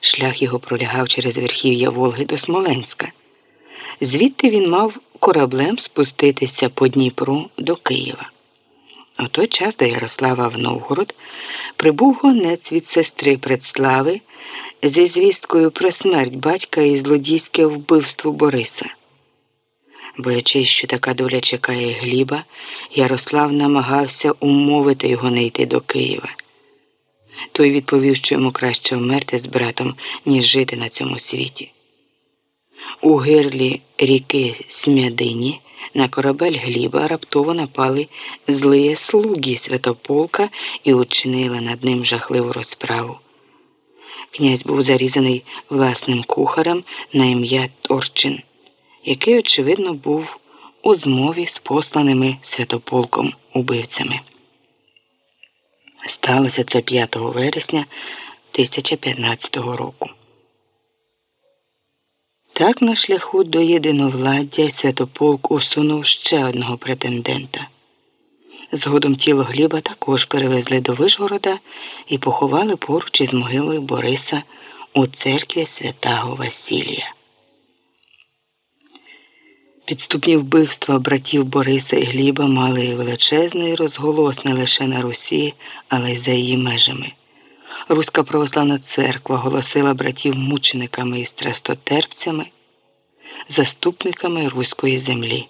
Шлях його пролягав через верхів'я Волги до Смоленська. Звідти він мав кораблем спуститися по Дніпру до Києва. У той час до Ярослава в Новгород прибув гонець від сестри Предслави зі звісткою про смерть батька і злодійське вбивство Бориса. Боячись, що така доля чекає Гліба, Ярослав намагався умовити його не йти до Києва. Той відповів, що йому краще вмерти з братом, ніж жити на цьому світі. У гирлі ріки Смядині на корабель Гліба раптово напали злиє слуги Святополка і учинили над ним жахливу розправу. Князь був зарізаний власним кухарем на ім'я Торчин, який, очевидно, був у змові з посланими святополком убивцями. Сталося це 5 вересня 1015 року. Так на шляху до єдиновладдя Святополк усунув ще одного претендента. Згодом тіло Гліба також перевезли до Вишгорода і поховали поруч із могилою Бориса у церкві святого Василія. Підступні вбивства братів Бориса і Гліба мали величезний розголос не лише на Русі, але й за її межами. Руська православна церква голосила братів мучениками і страстотерпцями, заступниками руської землі.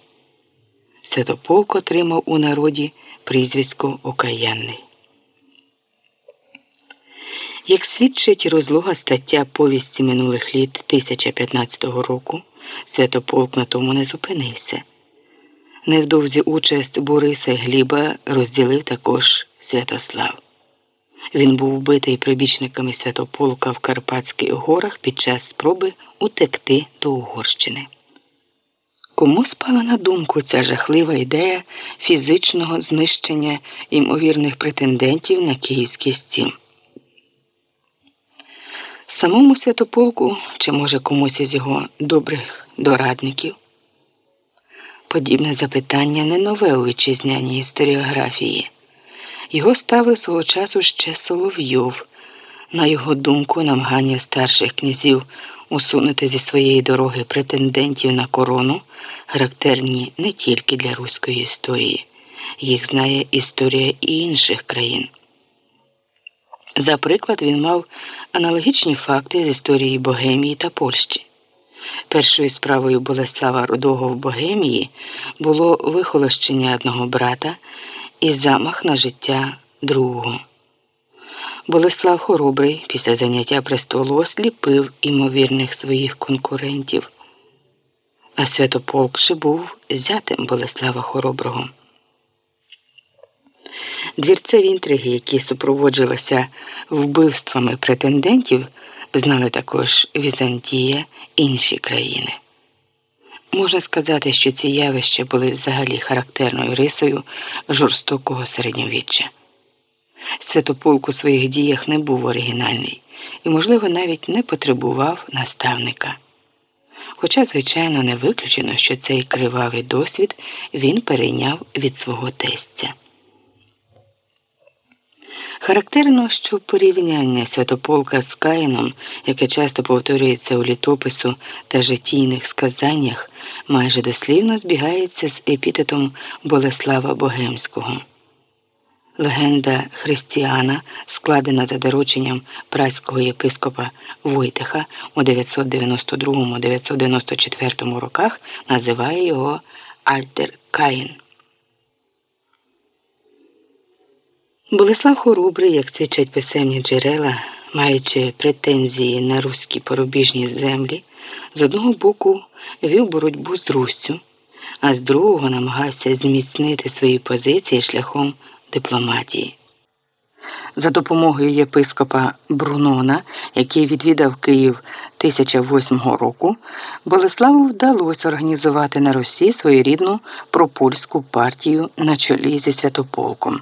Святополк отримав у народі прізвисько Окаянний. Як свідчить розлога стаття повісті минулих літ 1015 року, Святополк на тому не зупинився. Невдовзі участь Бориса Гліба розділив також Святослав. Він був вбитий прибічниками Святополка в Карпатських горах під час спроби утекти до Угорщини. Кому спала на думку ця жахлива ідея фізичного знищення імовірних претендентів на київський стім? Самому святополку чи, може, комусь із його добрих дорадників? Подібне запитання не нове у вітчизняній історіографії. Його ставив свого часу ще Соловйов. На його думку, намагання старших князів усунути зі своєї дороги претендентів на корону характерні не тільки для руської історії, їх знає історія і інших країн. За приклад, він мав аналогічні факти з історії Богемії та Польщі. Першою справою Болеслава Рудого в Богемії було вихолощення одного брата і замах на життя другого. Болеслав Хоробрий після заняття престолу осліпив імовірних своїх конкурентів, а Святополк же був зятем Болеслава Хороброго. Двірцеві інтриги, які супроводжувалися вбивствами претендентів, знали також Візантія і інші країни. Можна сказати, що ці явища були взагалі характерною рисою жорстокого середньовіччя. Святополк у своїх діях не був оригінальний і, можливо, навіть не потребував наставника. Хоча, звичайно, не виключено, що цей кривавий досвід він перейняв від свого тестя. Характерно, що порівняння святополка з Каїном, яке часто повторюється у літопису та житійних сказаннях, майже дослівно збігається з епітетом Болеслава Богемського. Легенда Христіана, складена за дорученням праського єпископа Войтиха у 992-994 роках, називає його Альтер Каїн. Болеслав Хоробрий, як свідчать писемні джерела, маючи претензії на руські порубіжні землі, з одного боку вів боротьбу з Руссю, а з другого намагався зміцнити свої позиції шляхом дипломатії. За допомогою єпископа Брунона, який відвідав Київ 1008 року, Болеславу вдалося організувати на Русі своєрідну пропольську партію на чолі зі Святополком.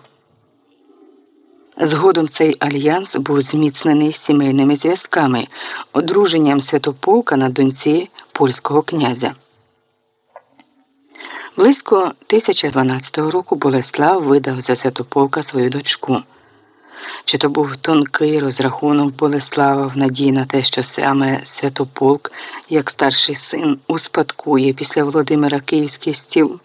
Згодом цей альянс був зміцнений сімейними зв'язками, одруженням Святополка на доньці польського князя. Близько 1012 року Болеслав видав за Святополка свою дочку. чи то був тонкий розрахунок Болеслава в надії на те, що саме Святополк, як старший син, успадкує після Володимира Київський стіл.